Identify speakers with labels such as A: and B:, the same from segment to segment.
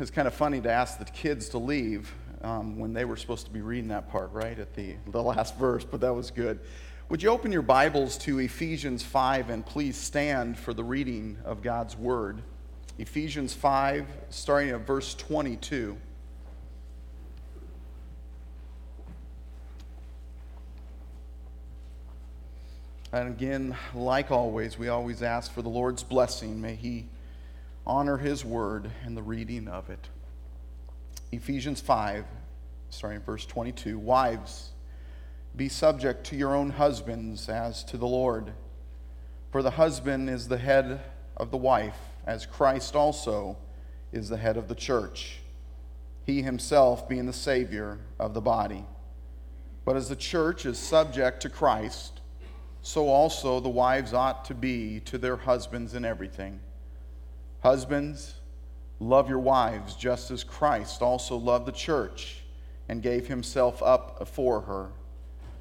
A: It's kind of funny to ask the kids to leave um, when they were supposed to be reading that part, right, at the, the last verse, but that was good. Would you open your Bibles to Ephesians 5 and please stand for the reading of God's Word? Ephesians 5, starting at verse 22. And again, like always, we always ask for the Lord's blessing. May He honor his word and the reading of it. Ephesians 5, starting verse 22 Wives, be subject to your own husbands as to the Lord. For the husband is the head of the wife, as Christ also is the head of the church, he himself being the Savior of the body. But as the church is subject to Christ, so also the wives ought to be to their husbands in everything. Husbands, love your wives just as Christ also loved the church and gave himself up for her,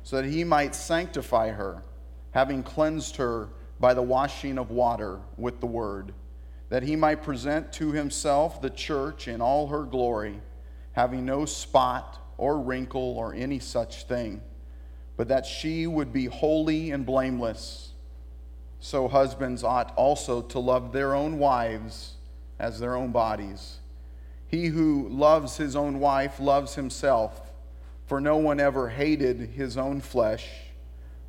A: so that he might sanctify her, having cleansed her by the washing of water with the word, that he might present to himself the church in all her glory, having no spot or wrinkle or any such thing, but that she would be holy and blameless so husbands ought also to love their own wives as their own bodies. He who loves his own wife loves himself, for no one ever hated his own flesh,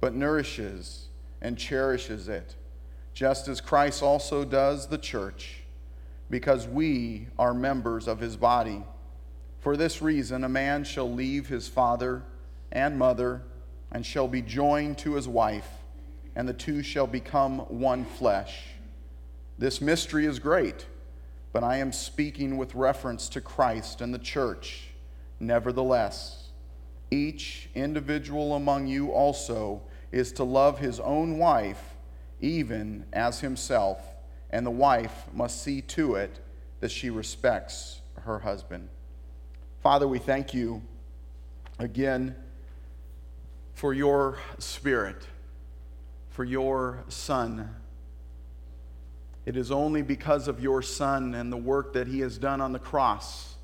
A: but nourishes and cherishes it, just as Christ also does the church, because we are members of his body. For this reason, a man shall leave his father and mother and shall be joined to his wife and the two shall become one flesh. This mystery is great, but I am speaking with reference to Christ and the church. Nevertheless, each individual among you also is to love his own wife even as himself, and the wife must see to it that she respects her husband. Father, we thank you again for your spirit for your son. It is only because of your son and the work that he has done on the cross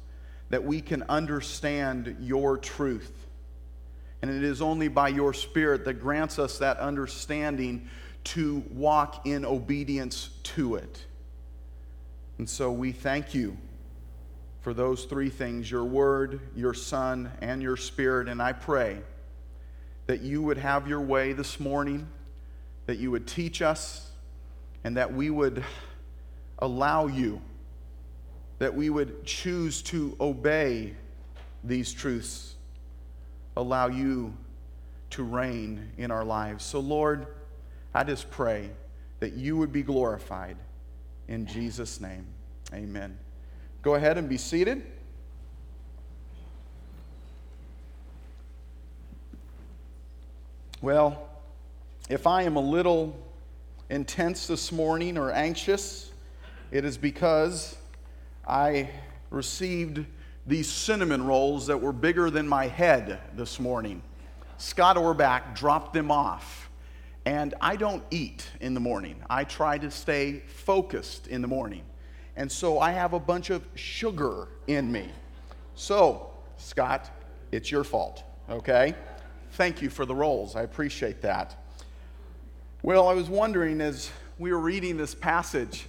A: that we can understand your truth. And it is only by your spirit that grants us that understanding to walk in obedience to it. And so we thank you for those three things your word, your son, and your spirit. And I pray that you would have your way this morning that you would teach us, and that we would allow you, that we would choose to obey these truths, allow you to reign in our lives. So, Lord, I just pray that you would be glorified in Jesus' name. Amen. Go ahead and be seated. Well, if I am a little intense this morning or anxious, it is because I received these cinnamon rolls that were bigger than my head this morning. Scott Orbach dropped them off. And I don't eat in the morning. I try to stay focused in the morning. And so I have a bunch of sugar in me. So, Scott, it's your fault, okay? Thank you for the rolls. I appreciate that. Well, I was wondering as we were reading this passage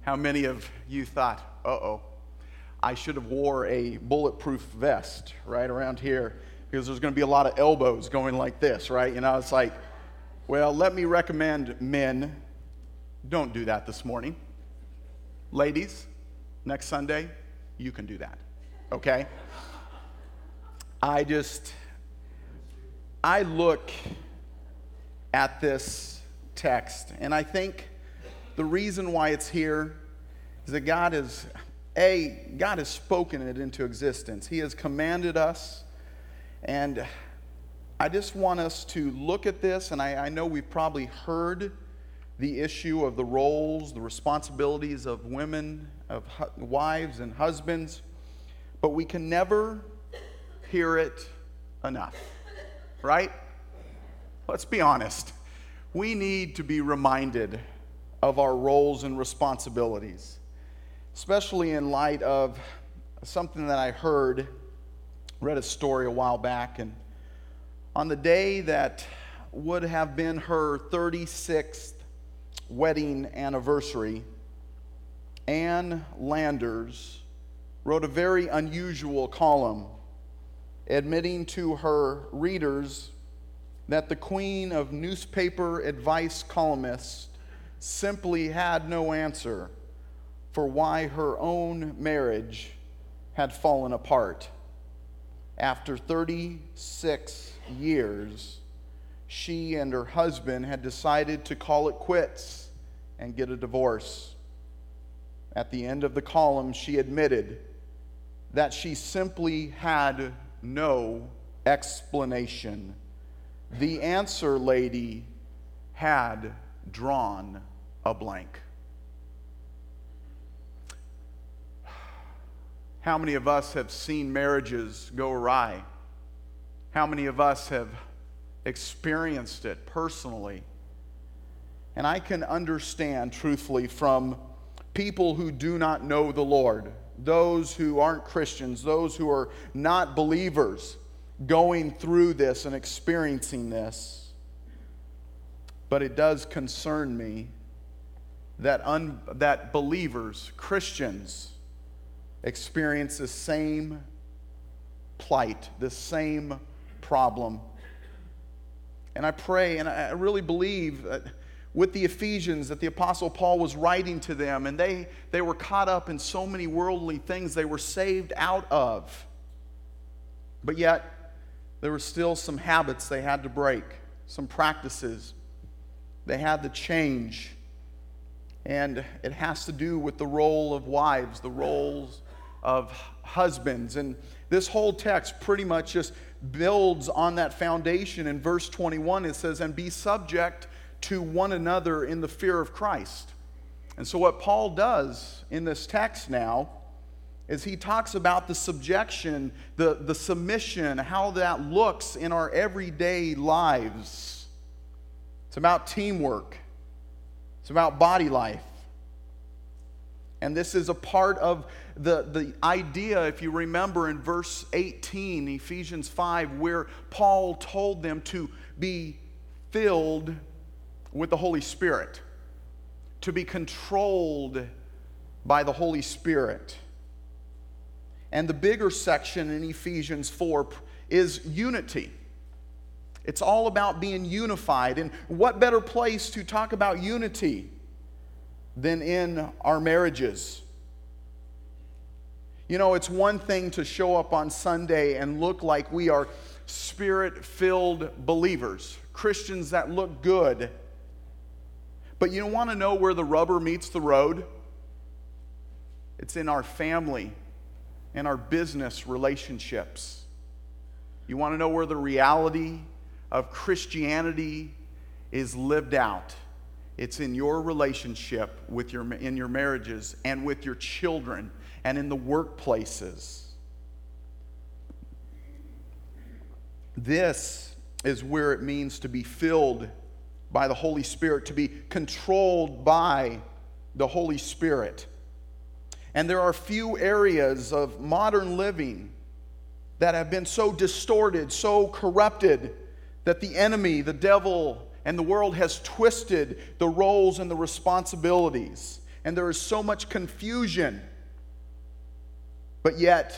A: how many of you thought, uh oh, I should have wore a bulletproof vest right around here because there's going to be a lot of elbows going like this, right? You know, it's like, well, let me recommend men don't do that this morning. Ladies, next Sunday, you can do that, okay? I just, I look at this text. And I think the reason why it's here is that God is, A, God has spoken it into existence, He has commanded us. And I just want us to look at this, and I, I know we've probably heard the issue of the roles, the responsibilities of women, of hu- wives and husbands, but we can never hear it enough, right? Let's be honest. We need to be reminded of our roles and responsibilities, especially in light of something that I heard, read a story a while back, and on the day that would have been her 36th wedding anniversary, Ann Landers wrote a very unusual column admitting to her readers that the queen of newspaper advice columnists simply had no answer for why her own marriage had fallen apart. After 36 years, she and her husband had decided to call it quits and get a divorce. At the end of the column, she admitted that she simply had no explanation the answer lady had drawn a blank. How many of us have seen marriages go awry? How many of us have experienced it personally? And I can understand, truthfully, from people who do not know the Lord, those who aren't Christians, those who are not believers going through this and experiencing this, but it does concern me that, un, that believers, Christians, experience the same plight, the same problem. And I pray and I really believe that with the Ephesians that the Apostle Paul was writing to them, and they, they were caught up in so many worldly things they were saved out of. But yet, there were still some habits they had to break, some practices they had to change. And it has to do with the role of wives, the roles of husbands. And this whole text pretty much just builds on that foundation. In verse 21, it says, And be subject to one another in the fear of Christ. And so, what Paul does in this text now as he talks about the subjection, the, the submission, how that looks in our everyday lives. It's about teamwork, it's about body life. And this is a part of the, the idea, if you remember in verse 18, Ephesians 5, where Paul told them to be filled with the Holy Spirit, to be controlled by the Holy Spirit. And the bigger section in Ephesians 4 is unity. It's all about being unified. And what better place to talk about unity than in our marriages? You know, it's one thing to show up on Sunday and look like we are spirit filled believers, Christians that look good. But you want to know where the rubber meets the road? It's in our family and our business relationships. You want to know where the reality of Christianity is lived out? It's in your relationship with your, in your marriages and with your children and in the workplaces. This is where it means to be filled by the Holy Spirit, to be controlled by the Holy Spirit. And there are few areas of modern living that have been so distorted, so corrupted, that the enemy, the devil, and the world has twisted the roles and the responsibilities. And there is so much confusion. But yet,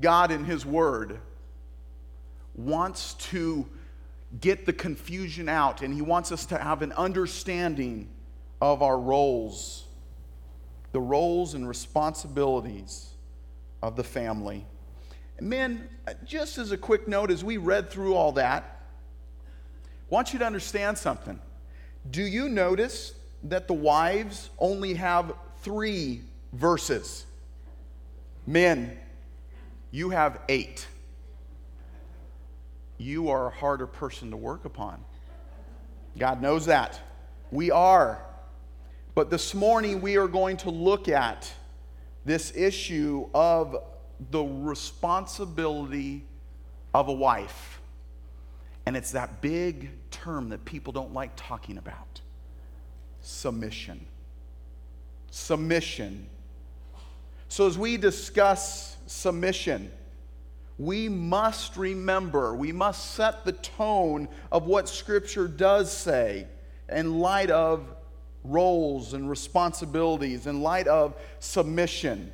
A: God in His Word wants to get the confusion out, and He wants us to have an understanding of our roles the roles and responsibilities of the family. And men, just as a quick note, as we read through all that, I want you to understand something. Do you notice that the wives only have three verses? Men, you have eight. You are a harder person to work upon. God knows that. We are but this morning we are going to look at this issue of the responsibility of a wife. And it's that big term that people don't like talking about submission. Submission. So, as we discuss submission, we must remember, we must set the tone of what Scripture does say in light of roles and responsibilities in light of submission.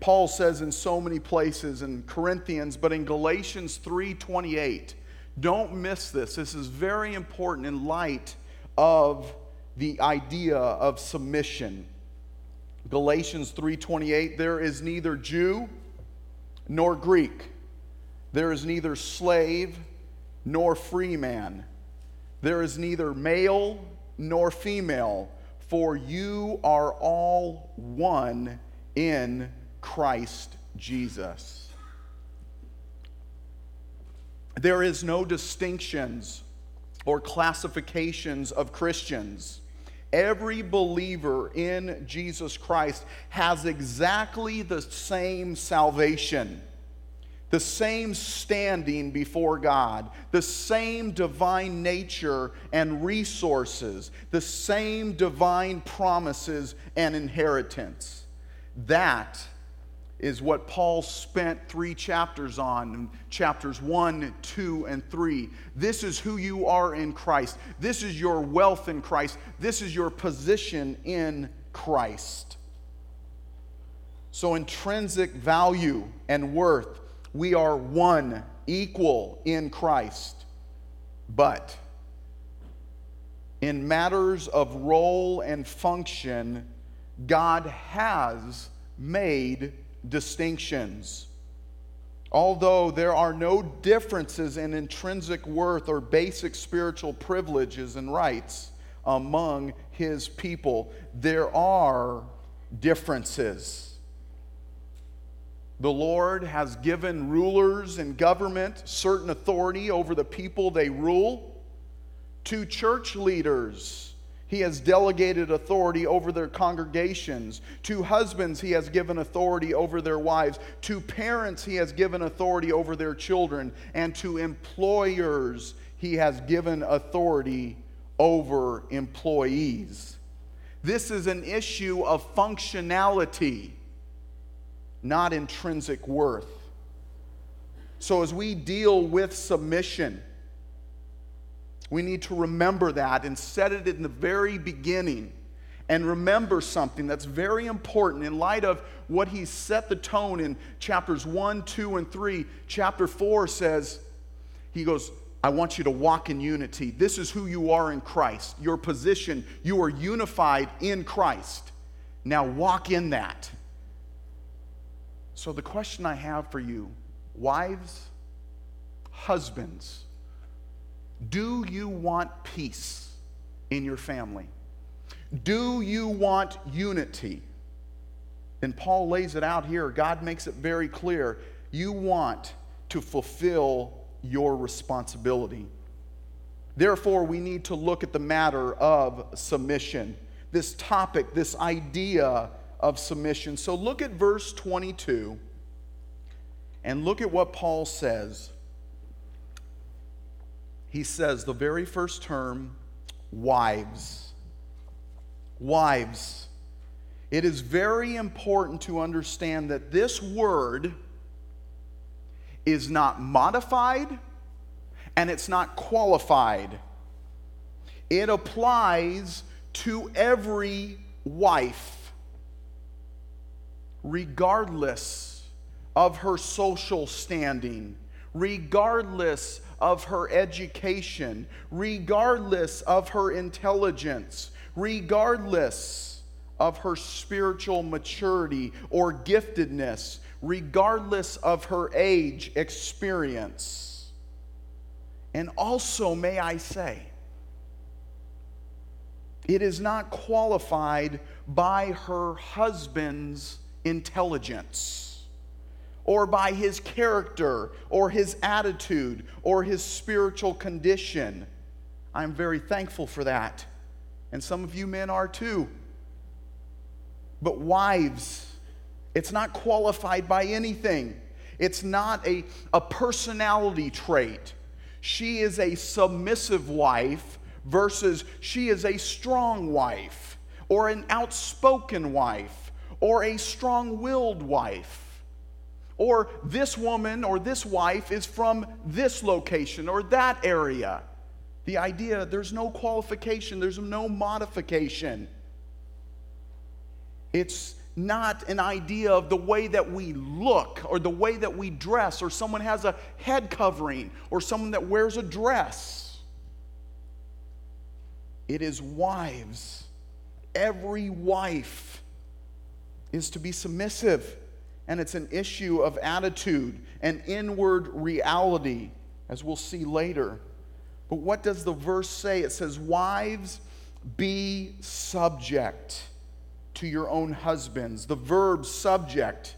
A: Paul says in so many places in Corinthians, but in Galatians 3:28, don't miss this. This is very important in light of the idea of submission. Galatians 3:28, there is neither Jew nor Greek. There is neither slave nor free man. There is neither male nor female, for you are all one in Christ Jesus. There is no distinctions or classifications of Christians. Every believer in Jesus Christ has exactly the same salvation the same standing before God, the same divine nature and resources, the same divine promises and inheritance. That is what Paul spent three chapters on, chapters one, two, and three. This is who you are in Christ. This is your wealth in Christ. This is your position in Christ. So, intrinsic value and worth we are one, equal in Christ. But in matters of role and function, God has made distinctions. Although there are no differences in intrinsic worth or basic spiritual privileges and rights among his people, there are differences. The Lord has given rulers and government certain authority over the people they rule. To church leaders, he has delegated authority over their congregations. To husbands, he has given authority over their wives. To parents, he has given authority over their children. And to employers, he has given authority over employees. This is an issue of functionality not intrinsic worth. So, as we deal with submission, we need to remember that and set it in the very beginning and remember something that's very important in light of what he set the tone in chapters 1, 2, and 3. Chapter 4 says, He goes, I want you to walk in unity. This is who you are in Christ, your position. You are unified in Christ. Now walk in that. So, the question I have for you, wives, husbands, do you want peace in your family? Do you want unity? And Paul lays it out here. God makes it very clear. You want to fulfill your responsibility. Therefore, we need to look at the matter of submission. This topic, this idea of submission. So look at verse 22 and look at what Paul says. He says, the very first term, wives. Wives. It is very important to understand that this word is not modified and it's not qualified. It applies to every wife regardless of her social standing, regardless of her education, regardless of her intelligence, regardless of her spiritual maturity or giftedness, regardless of her age, experience. And also, may I say, it is not qualified by her husband's intelligence or by his character or his attitude or his spiritual condition. I'm very thankful for that. And some of you men are too. But wives, it's not qualified by anything. It's not a, a personality trait. She is a submissive wife versus she is a strong wife or an outspoken wife or a strong willed wife. Or this woman or this wife is from this location or that area. The idea there's no qualification, there's no modification. It's not an idea of the way that we look or the way that we dress, or someone has a head covering or someone that wears a dress. It is wives. Every wife is to be submissive. And it's an issue of attitude and inward reality, as we'll see later. But what does the verse say? It says, Wives, be subject to your own husbands. The verb subject,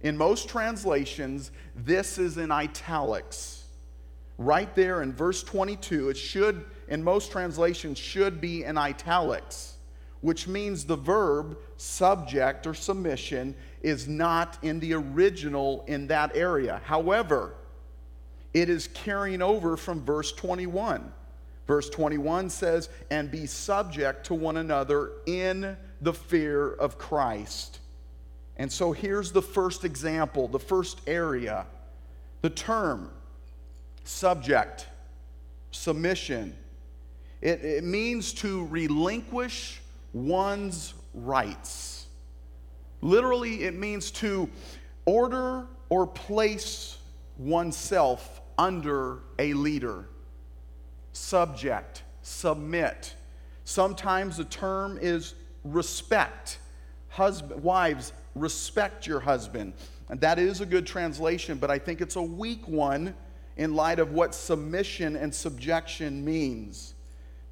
A: in most translations, this is in italics. Right there in verse 22, it should, in most translations, should be in italics which means the verb subject or submission is not in the original in that area. However, it is carrying over from verse 21. Verse 21 says, And be subject to one another in the fear of Christ. And so here's the first example, the first area. The term subject, submission, it, it means to relinquish one's rights. Literally, it means to order or place oneself under a leader, subject, submit. Sometimes the term is respect. Husband, wives, respect your husband. And that is a good translation, but I think it's a weak one in light of what submission and subjection means.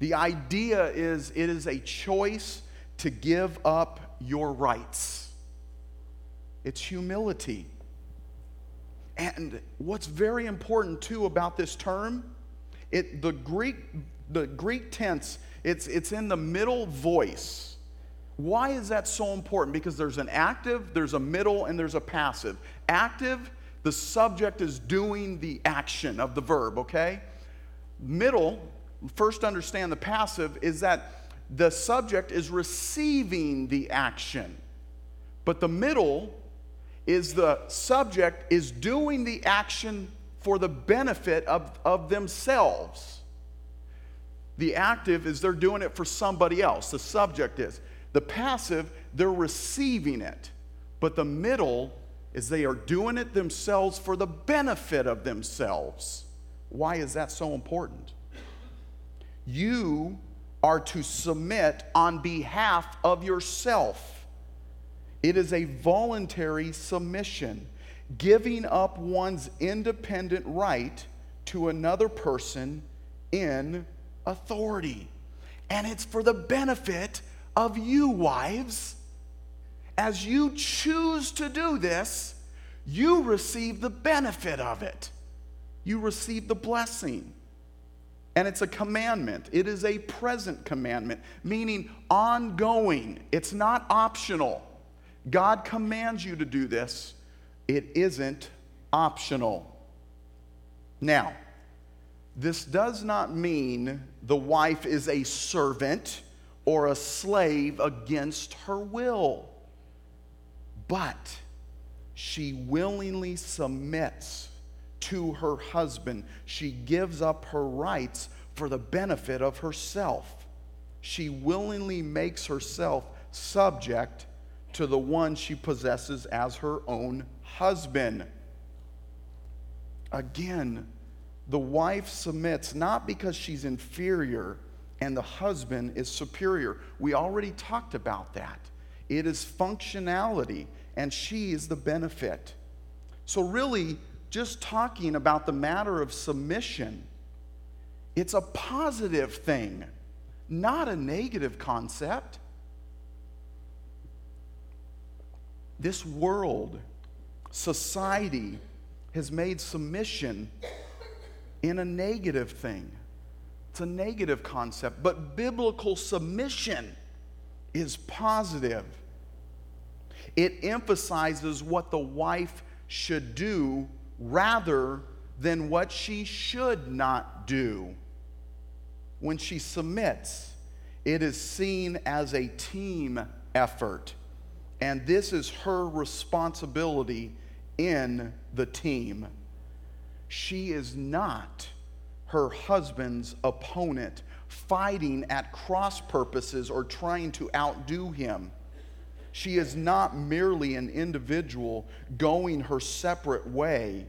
A: The idea is it is a choice to give up your rights, it's humility. And what's very important too about this term, it, the, Greek, the Greek tense, it's, it's in the middle voice. Why is that so important? Because there's an active, there's a middle, and there's a passive. Active, the subject is doing the action of the verb, okay? Middle, first understand the passive is that the subject is receiving the action, but the middle is the subject is doing the action for the benefit of, of themselves. The active is they're doing it for somebody else, the subject is. The passive, they're receiving it, but the middle is they are doing it themselves for the benefit of themselves. Why is that so important? you are to submit on behalf of yourself. It is a voluntary submission, giving up one's independent right to another person in authority. And it's for the benefit of you, wives. As you choose to do this, you receive the benefit of it. You receive the blessing. And it's a commandment. It is a present commandment, meaning ongoing. It's not optional. God commands you to do this, it isn't optional. Now, this does not mean the wife is a servant or a slave against her will, but she willingly submits to her husband. She gives up her rights for the benefit of herself. She willingly makes herself subject to the one she possesses as her own husband. Again, the wife submits not because she's inferior and the husband is superior. We already talked about that. It is functionality, and she is the benefit. So, really, just talking about the matter of submission. It's a positive thing, not a negative concept. This world, society, has made submission in a negative thing. It's a negative concept, but biblical submission is positive. It emphasizes what the wife should do rather than what she should not do. When she submits, it is seen as a team effort. And this is her responsibility in the team. She is not her husband's opponent, fighting at cross purposes or trying to outdo him. She is not merely an individual going her separate way,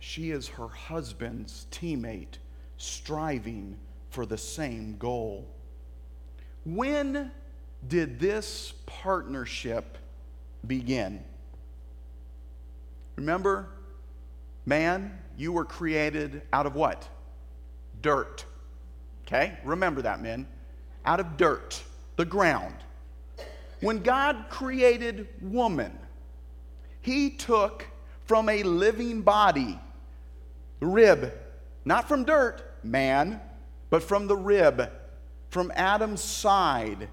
A: she is her husband's teammate striving for the same goal. When did this partnership begin? Remember, man, you were created out of what? Dirt. Okay? Remember that, men. Out of dirt, the ground. When God created woman, he took from a living body, rib, not from dirt, man, but from the rib, from Adam's side,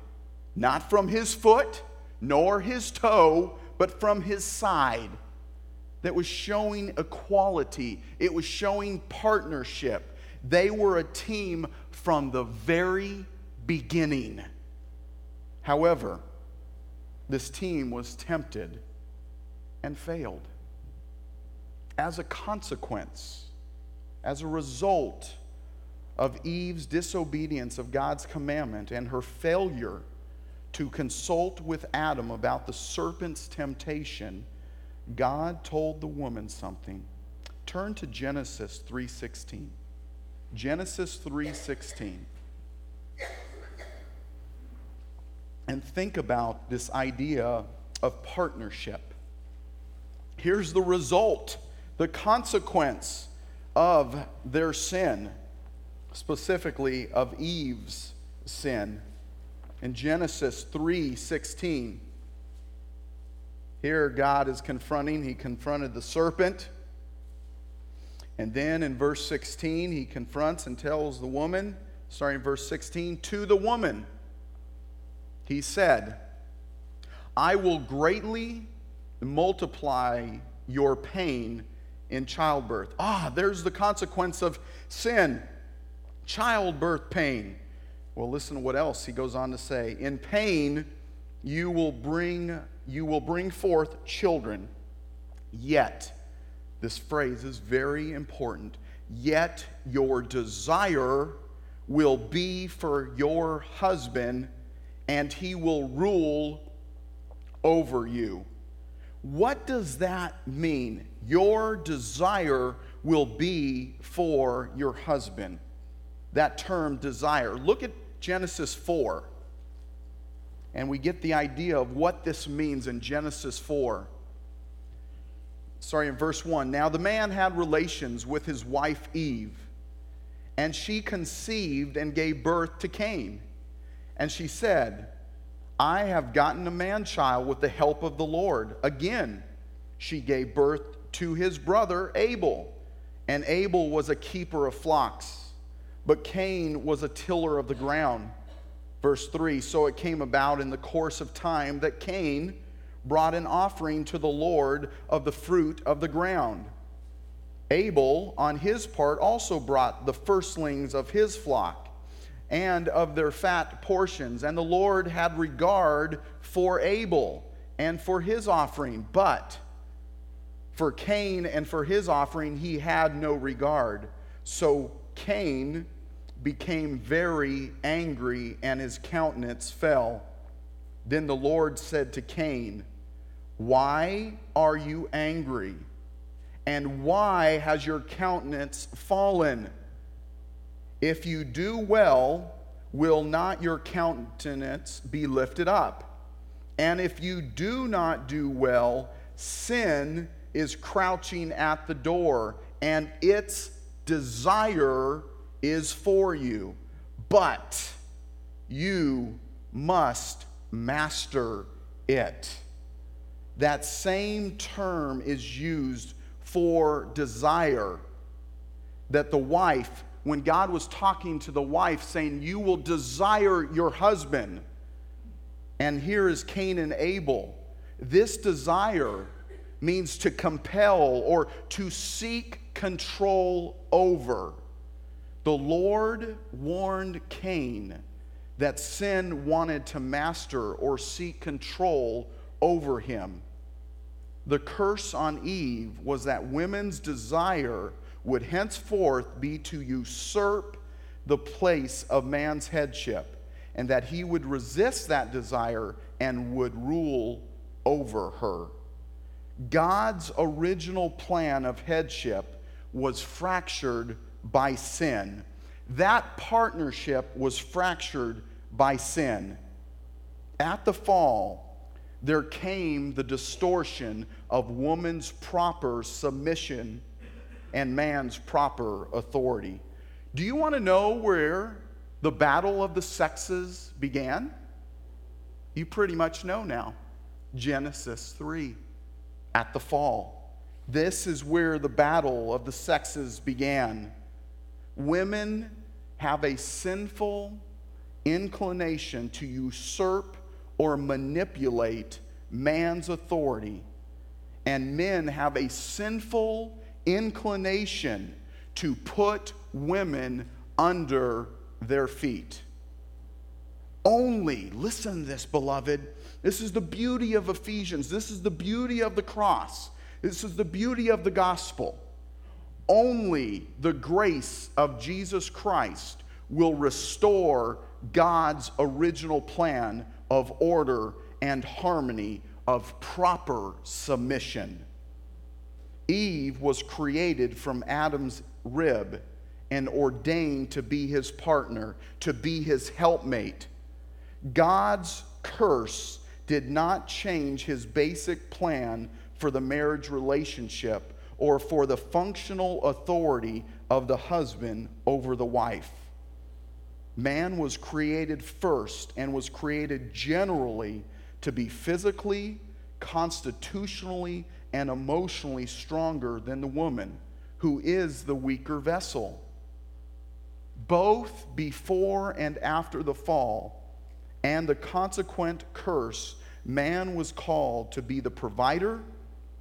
A: not from his foot nor his toe, but from his side. That was showing equality, it was showing partnership. They were a team from the very beginning. However, this team was tempted and failed. As a consequence, as a result of Eve's disobedience of God's commandment and her failure to consult with Adam about the serpent's temptation, God told the woman something. Turn to Genesis 3:16. Genesis 3:16. and think about this idea of partnership. Here's the result, the consequence of their sin, specifically of Eve's sin. In Genesis 3:16, here God is confronting, he confronted the serpent. And then in verse 16, he confronts and tells the woman, starting in verse 16, to the woman, he said, I will greatly multiply your pain in childbirth. Ah, there's the consequence of sin childbirth pain. Well, listen to what else he goes on to say. In pain, you will bring, you will bring forth children. Yet, this phrase is very important. Yet, your desire will be for your husband, and he will rule over you. What does that mean? Your desire will be for your husband. That term desire. Look at Genesis 4, and we get the idea of what this means in Genesis 4. Sorry, in verse 1. Now the man had relations with his wife Eve, and she conceived and gave birth to Cain. And she said, I have gotten a man child with the help of the Lord. Again, she gave birth to his brother Abel. And Abel was a keeper of flocks, but Cain was a tiller of the ground. Verse 3 So it came about in the course of time that Cain brought an offering to the Lord of the fruit of the ground. Abel, on his part, also brought the firstlings of his flock and of their fat portions. And the Lord had regard for Abel and for his offering, but for Cain and for his offering he had no regard. So Cain became very angry, and his countenance fell. Then the Lord said to Cain, Why are you angry? And why has your countenance fallen? If you do well, will not your countenance be lifted up? And if you do not do well, sin is crouching at the door, and its desire is for you. But you must master it. That same term is used for desire that the wife when God was talking to the wife, saying, You will desire your husband. And here is Cain and Abel. This desire means to compel or to seek control over. The Lord warned Cain that sin wanted to master or seek control over him. The curse on Eve was that women's desire would henceforth be to usurp the place of man's headship, and that he would resist that desire and would rule over her. God's original plan of headship was fractured by sin. That partnership was fractured by sin. At the fall, there came the distortion of woman's proper submission and man's proper authority. Do you want to know where the battle of the sexes began? You pretty much know now Genesis 3, at the fall. This is where the battle of the sexes began. Women have a sinful inclination to usurp or manipulate man's authority, and men have a sinful inclination to put women under their feet. Only, listen to this, beloved. This is the beauty of Ephesians. This is the beauty of the cross. This is the beauty of the gospel. Only the grace of Jesus Christ will restore God's original plan of order and harmony, of proper submission Eve was created from Adam's rib and ordained to be his partner, to be his helpmate. God's curse did not change his basic plan for the marriage relationship or for the functional authority of the husband over the wife. Man was created first and was created generally to be physically, constitutionally, and emotionally stronger than the woman who is the weaker vessel. Both before and after the fall and the consequent curse, man was called to be the provider,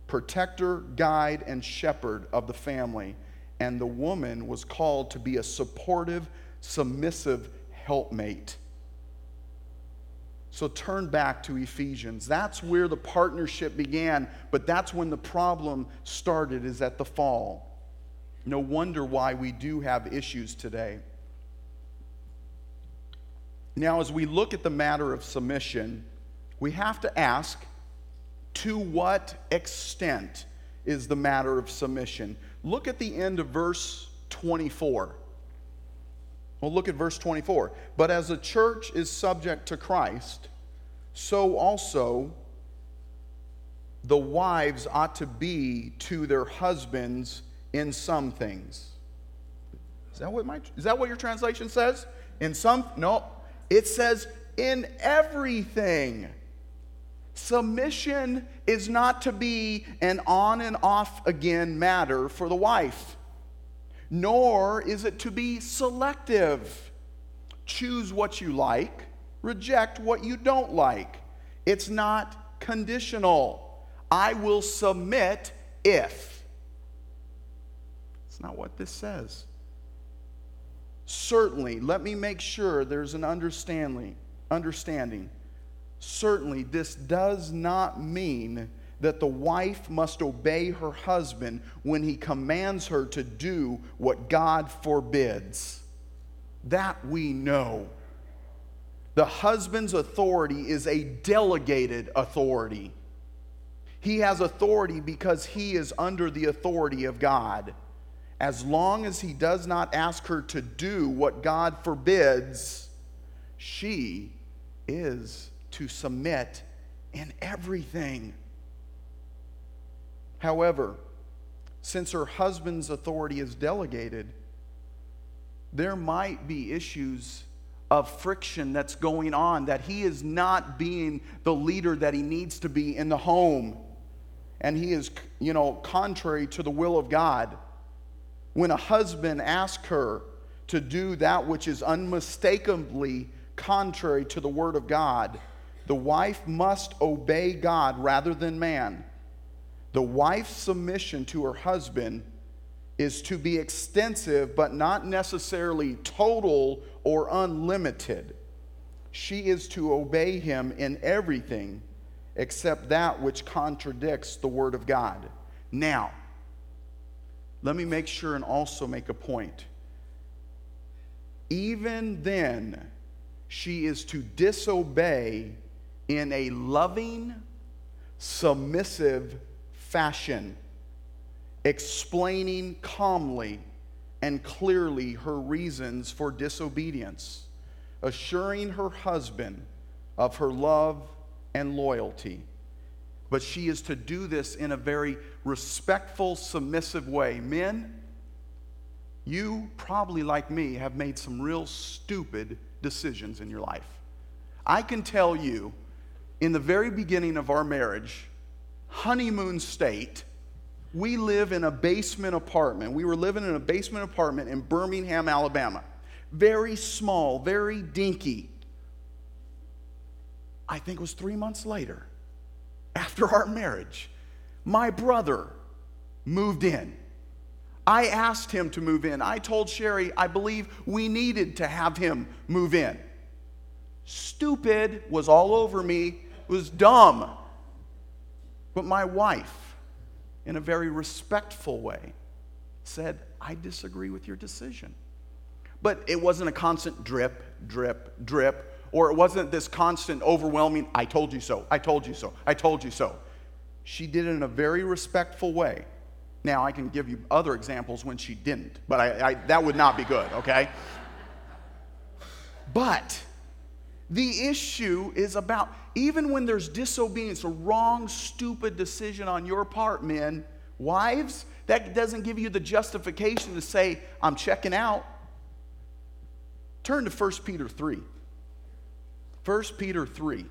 A: protector, guide, and shepherd of the family, and the woman was called to be a supportive, submissive helpmate. So turn back to Ephesians. That's where the partnership began, but that's when the problem started, is at the fall. No wonder why we do have issues today. Now, as we look at the matter of submission, we have to ask to what extent is the matter of submission? Look at the end of verse 24. Well, look at verse 24. But as a church is subject to Christ, so also the wives ought to be to their husbands in some things. Is that what my is that what your translation says? In some no, it says in everything. Submission is not to be an on and off again matter for the wife nor is it to be selective. Choose what you like, reject what you don't like. It's not conditional. I will submit if. It's not what this says. Certainly, let me make sure there's an understanding. Understanding. Certainly, this does not mean that the wife must obey her husband when he commands her to do what God forbids. That we know. The husband's authority is a delegated authority. He has authority because he is under the authority of God. As long as he does not ask her to do what God forbids, she is to submit in everything. However, since her husband's authority is delegated, there might be issues of friction that's going on, that he is not being the leader that he needs to be in the home. And he is, you know, contrary to the will of God. When a husband asks her to do that which is unmistakably contrary to the word of God, the wife must obey God rather than man. The wife's submission to her husband is to be extensive, but not necessarily total or unlimited. She is to obey him in everything except that which contradicts the word of God. Now, let me make sure and also make a point. Even then, she is to disobey in a loving, submissive fashion, explaining calmly and clearly her reasons for disobedience, assuring her husband of her love and loyalty. But she is to do this in a very respectful, submissive way. Men, you probably, like me, have made some real stupid decisions in your life. I can tell you, in the very beginning of our marriage, honeymoon state, we live in a basement apartment. We were living in a basement apartment in Birmingham, Alabama. Very small, very dinky. I think it was three months later, after our marriage, my brother moved in. I asked him to move in. I told Sherry, I believe we needed to have him move in. Stupid was all over me, it was dumb. But my wife, in a very respectful way, said, I disagree with your decision. But it wasn't a constant drip, drip, drip, or it wasn't this constant overwhelming, I told you so, I told you so, I told you so. She did it in a very respectful way. Now, I can give you other examples when she didn't, but I, I that would not be good, okay? But the issue is about even when there's disobedience, a wrong, stupid decision on your part, men, wives, that doesn't give you the justification to say, I'm checking out. Turn to 1 Peter 3. 1 Peter 3.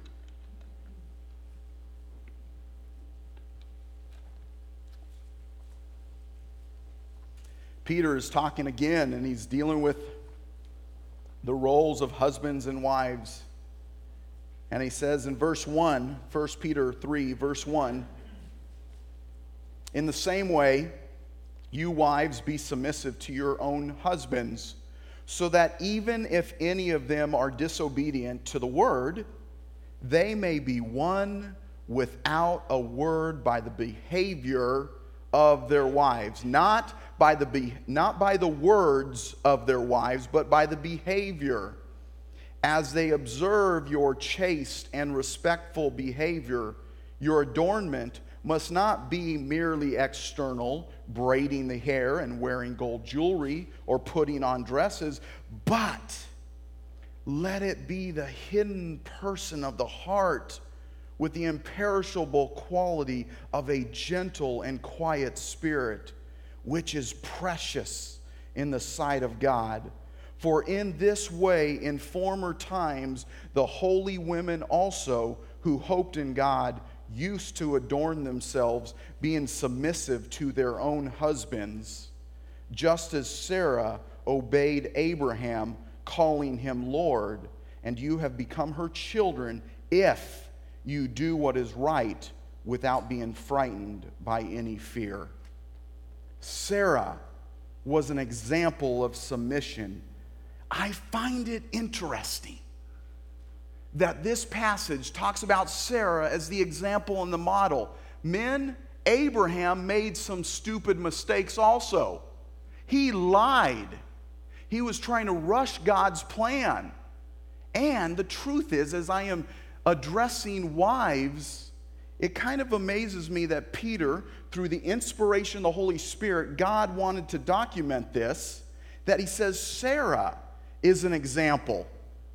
A: Peter is talking again, and he's dealing with the roles of husbands and wives. And he says in verse 1, 1 Peter 3, verse 1, in the same way, you wives be submissive to your own husbands, so that even if any of them are disobedient to the word, they may be won without a word by the behavior of their wives, not by the, be- not by the words of their wives, but by the behavior. As they observe your chaste and respectful behavior, your adornment must not be merely external, braiding the hair and wearing gold jewelry or putting on dresses, but let it be the hidden person of the heart with the imperishable quality of a gentle and quiet spirit, which is precious in the sight of God. For in this way, in former times, the holy women also who hoped in God used to adorn themselves, being submissive to their own husbands, just as Sarah obeyed Abraham, calling him Lord. And you have become her children if you do what is right without being frightened by any fear. Sarah was an example of submission. I find it interesting that this passage talks about Sarah as the example and the model. Men, Abraham made some stupid mistakes also. He lied. He was trying to rush God's plan. And the truth is, as I am addressing wives, it kind of amazes me that Peter, through the inspiration of the Holy Spirit, God wanted to document this, that he says Sarah is an example.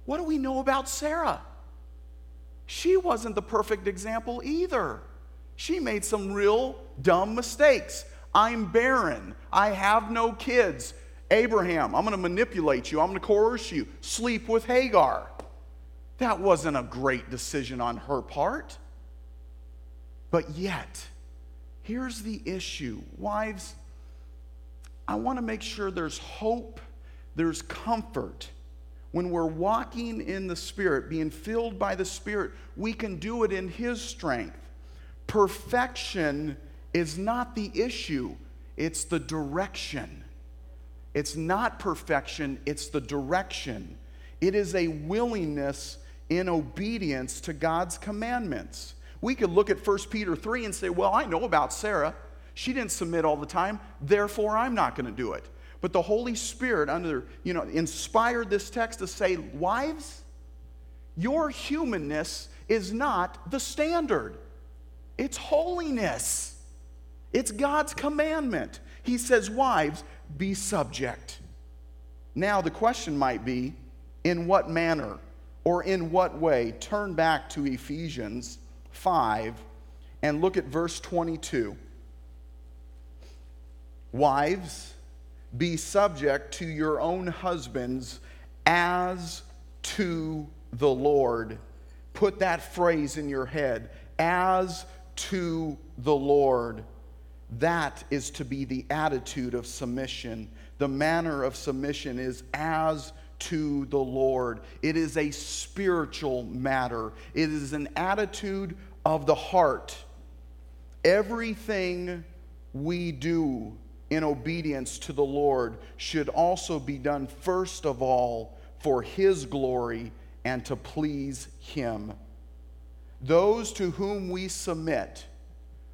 A: What do we know about Sarah? She wasn't the perfect example either. She made some real dumb mistakes. I'm barren. I have no kids. Abraham, I'm going to manipulate you. I'm going to coerce you. Sleep with Hagar. That wasn't a great decision on her part. But yet, here's the issue. Wives, I want to make sure there's hope, there's comfort. When we're walking in the Spirit, being filled by the Spirit, we can do it in His strength. Perfection is not the issue, it's the direction. It's not perfection, it's the direction. It is a willingness in obedience to God's commandments. We could look at 1 Peter 3 and say, Well, I know about Sarah. She didn't submit all the time, therefore I'm not going to do it. But the Holy Spirit under, you know, inspired this text to say, wives, your humanness is not the standard. It's holiness. It's God's commandment. He says, wives, be subject. Now the question might be, in what manner? or in what way? Turn back to Ephesians 5 and look at verse 22. Wives, be subject to your own husbands as to the Lord. Put that phrase in your head as to the Lord. That is to be the attitude of submission. The manner of submission is as to the Lord. It is a spiritual matter, it is an attitude of the heart. Everything we do in obedience to the Lord should also be done, first of all, for His glory and to please Him. Those to whom we submit,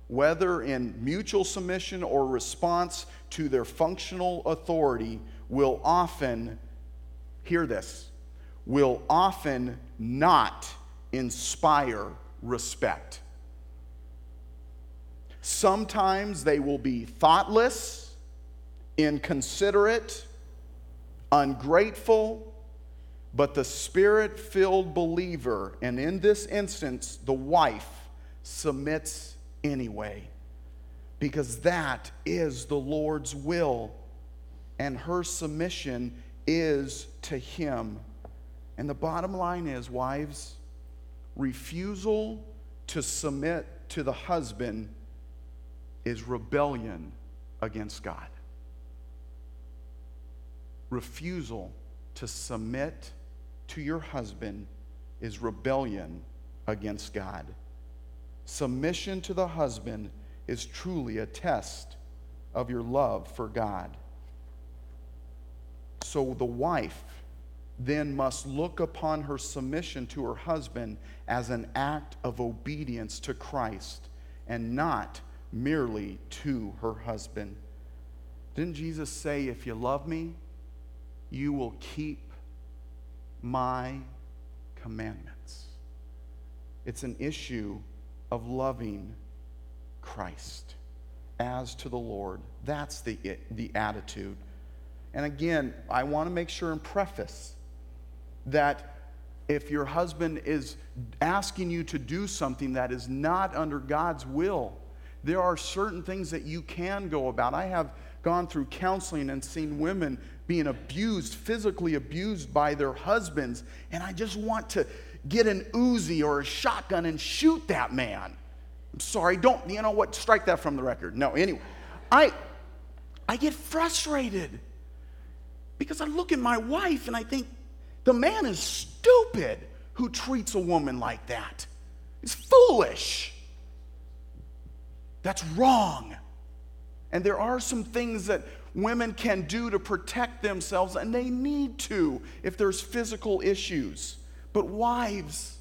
A: whether in mutual submission or response to their functional authority, will often hear this, will often not inspire respect. Sometimes they will be thoughtless, inconsiderate, ungrateful, but the spirit filled believer, and in this instance, the wife, submits anyway, because that is the Lord's will, and her submission is to him. And the bottom line is, wives, refusal to submit to the husband is rebellion against God. Refusal to submit to your husband is rebellion against God. Submission to the husband is truly a test of your love for God. So the wife then must look upon her submission to her husband as an act of obedience to Christ and not merely to her husband. Didn't Jesus say, If you love me, you will keep my commandments? It's an issue of loving Christ as to the Lord. That's the, the attitude and again, I want to make sure and preface that if your husband is asking you to do something that is not under God's will, there are certain things that you can go about. I have gone through counseling and seen women being abused, physically abused by their husbands, and I just want to get an Uzi or a shotgun and shoot that man. I'm sorry, don't, you know what? Strike that from the record. No, anyway. I I get frustrated. Because I look at my wife and I think, the man is stupid who treats a woman like that. It's foolish. That's wrong. And there are some things that women can do to protect themselves, and they need to if there's physical issues. But wives,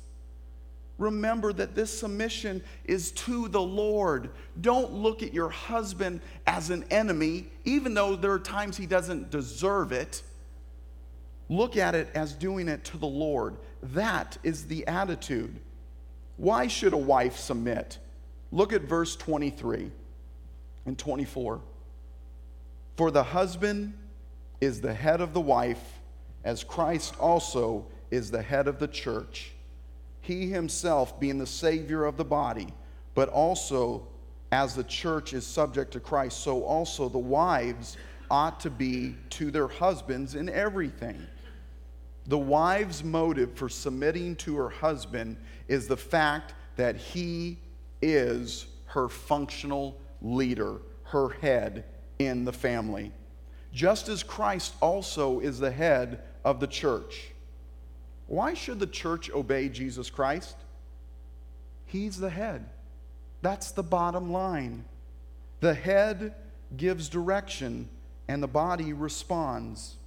A: Remember that this submission is to the Lord. Don't look at your husband as an enemy, even though there are times he doesn't deserve it. Look at it as doing it to the Lord. That is the attitude. Why should a wife submit? Look at verse 23 and 24. For the husband is the head of the wife, as Christ also is the head of the church he himself being the Savior of the body, but also as the church is subject to Christ, so also the wives ought to be to their husbands in everything. The wife's motive for submitting to her husband is the fact that he is her functional leader, her head in the family. Just as Christ also is the head of the church. Why should the church obey Jesus Christ? He's the head. That's the bottom line. The head gives direction and the body responds.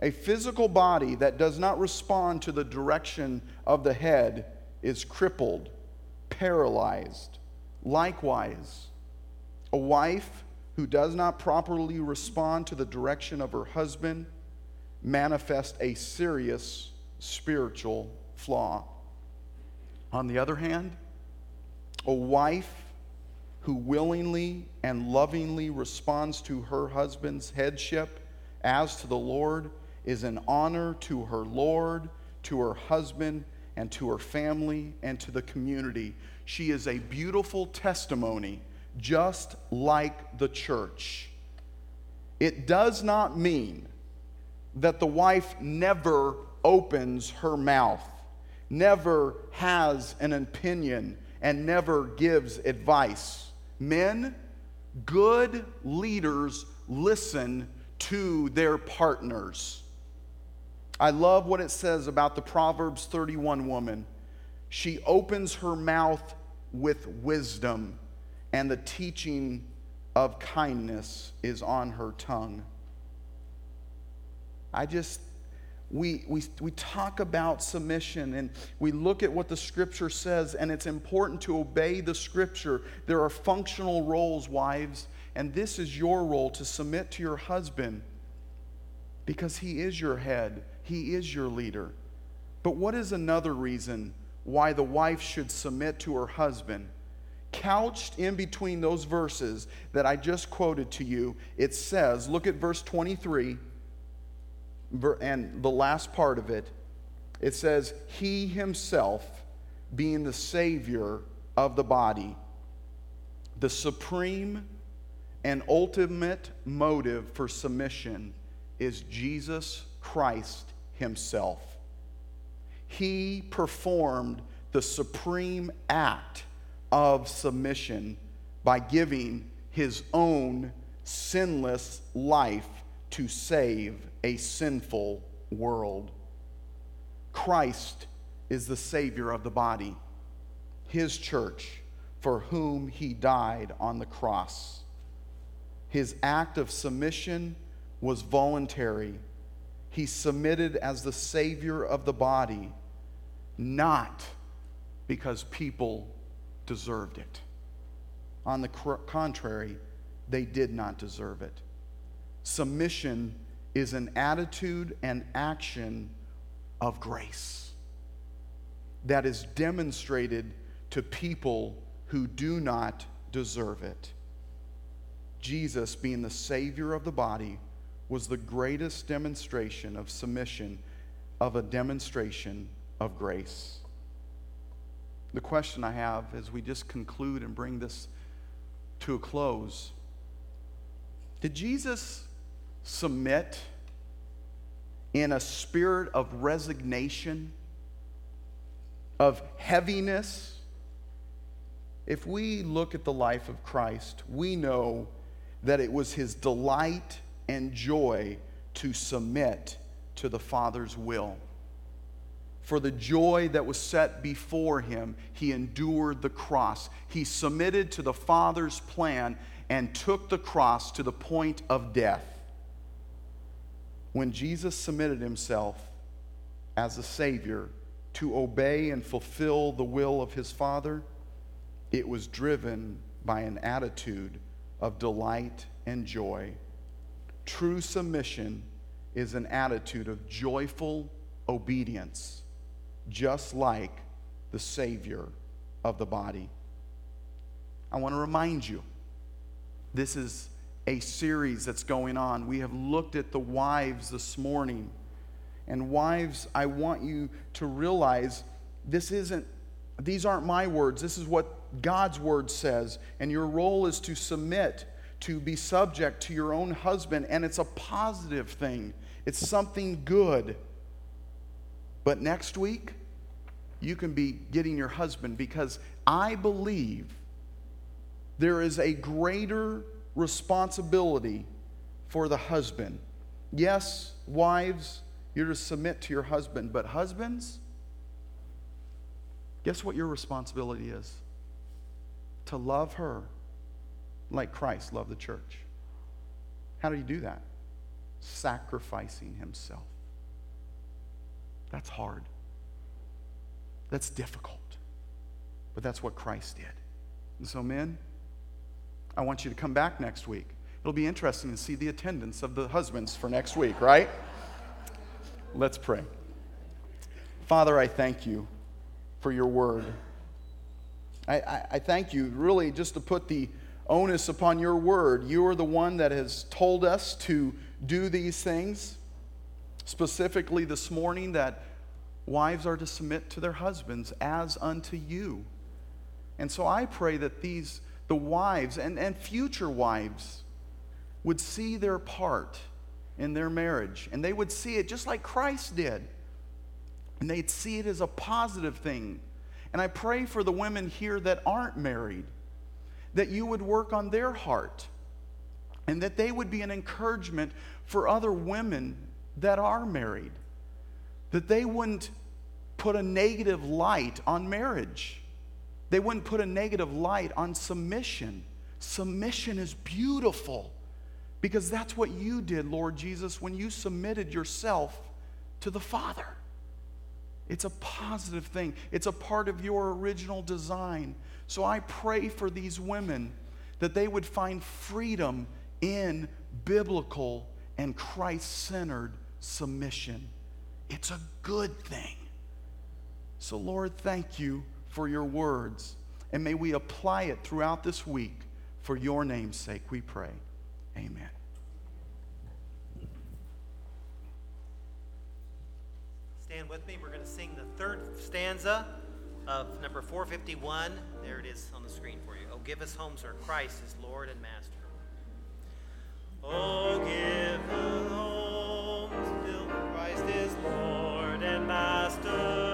A: A physical body that does not respond to the direction of the head is crippled, paralyzed. Likewise, a wife who does not properly respond to the direction of her husband manifests a serious spiritual flaw. On the other hand, a wife who willingly and lovingly responds to her husband's headship as to the Lord is an honor to her Lord, to her husband, and to her family, and to the community. She is a beautiful testimony, just like the church. It does not mean that the wife never opens her mouth, never has an opinion, and never gives advice. Men, good leaders listen to their partners. I love what it says about the Proverbs 31 woman. She opens her mouth with wisdom, and the teaching of kindness is on her tongue. I just we, we, we talk about submission and we look at what the scripture says, and it's important to obey the scripture. There are functional roles, wives, and this is your role to submit to your husband because he is your head, he is your leader. But what is another reason why the wife should submit to her husband? Couched in between those verses that I just quoted to you, it says, look at verse 23 and the last part of it, it says, He Himself being the Savior of the body, the supreme and ultimate motive for submission is Jesus Christ Himself. He performed the supreme act of submission by giving His own sinless life to save a sinful world. Christ is the Savior of the body, His church, for whom He died on the cross. His act of submission was voluntary. He submitted as the Savior of the body, not because people deserved it. On the contrary, they did not deserve it. Submission is an attitude and action of grace that is demonstrated to people who do not deserve it. Jesus, being the Savior of the body, was the greatest demonstration of submission, of a demonstration of grace. The question I have as we just conclude and bring this to a close did Jesus submit in a spirit of resignation, of heaviness, if we look at the life of Christ, we know that it was his delight and joy to submit to the Father's will. For the joy that was set before him, he endured the cross. He submitted to the Father's plan and took the cross to the point of death when Jesus submitted himself as a Savior to obey and fulfill the will of his Father, it was driven by an attitude of delight and joy. True submission is an attitude of joyful obedience, just like the Savior of the body. I want to remind you this is a series that's going on. We have looked at the wives this morning. And wives, I want you to realize this isn't these aren't my words. This is what God's word says, and your role is to submit, to be subject to your own husband, and it's a positive thing. It's something good. But next week, you can be getting your husband because I believe there is a greater responsibility for the husband. Yes, wives, you're to submit to your husband, but husbands, guess what your responsibility is? To love her like Christ loved the church. How did he do that? Sacrificing himself. That's hard. That's difficult. But that's what Christ did. And so, men, I want you to come back next week. It'll be interesting to see the attendance of the husbands for next week, right? Let's pray. Father, I thank you for your word. I, I, I, thank you, really, just to put the onus upon your word. You are the one that has told us to do these things, specifically this morning, that wives are to submit to their husbands as unto you. And so I pray that these the wives and, and future wives would see their part in their marriage. And they would see it just like Christ did. And they'd see it as a positive thing. And I pray for the women here that aren't married, that you would work on their heart and that they would be an encouragement for other women that are married, that they wouldn't put a negative light on marriage they wouldn't put a negative light on submission. Submission is beautiful because that's what you did, Lord Jesus, when you submitted yourself to the Father. It's a positive thing, it's a part of your original design. So I pray for these women that they would find freedom in biblical and Christ centered submission. It's a good thing. So, Lord, thank you for your words. And may we apply it throughout this week for your name's sake, we pray. Amen. Stand with me. We're going to sing the third stanza of number 451. There it is on the screen for you. Oh, give us homes where Christ is Lord and Master. Oh, give us homes where Christ is Lord and Master.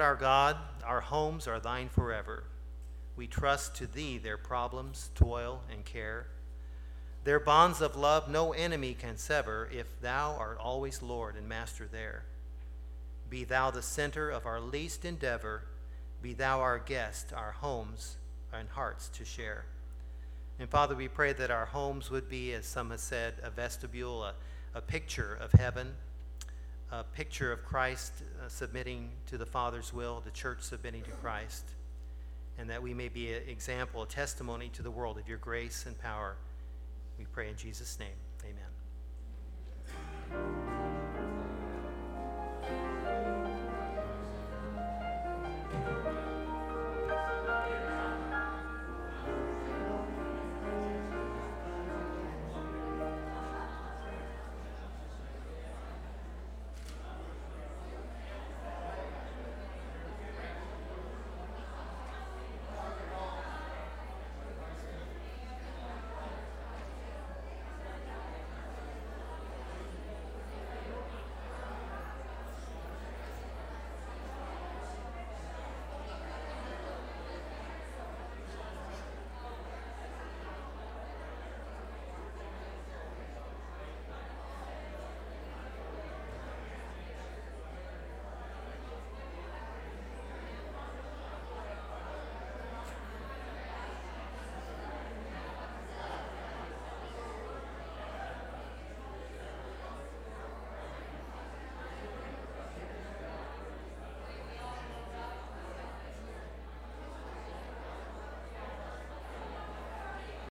A: Lord our God, our homes are thine forever. We trust to thee their problems, toil, and care. Their bonds of love no enemy can sever if thou art always Lord and master there. Be thou the center of our least endeavor. Be thou our guest, our homes and hearts to share. And Father, we pray that our homes would be, as some have said, a vestibule, a, a picture of heaven a picture of Christ uh, submitting to the Father's will, the church submitting to Christ, and that we may be an example, a testimony to the world of your grace and power. We pray in Jesus' name. Amen.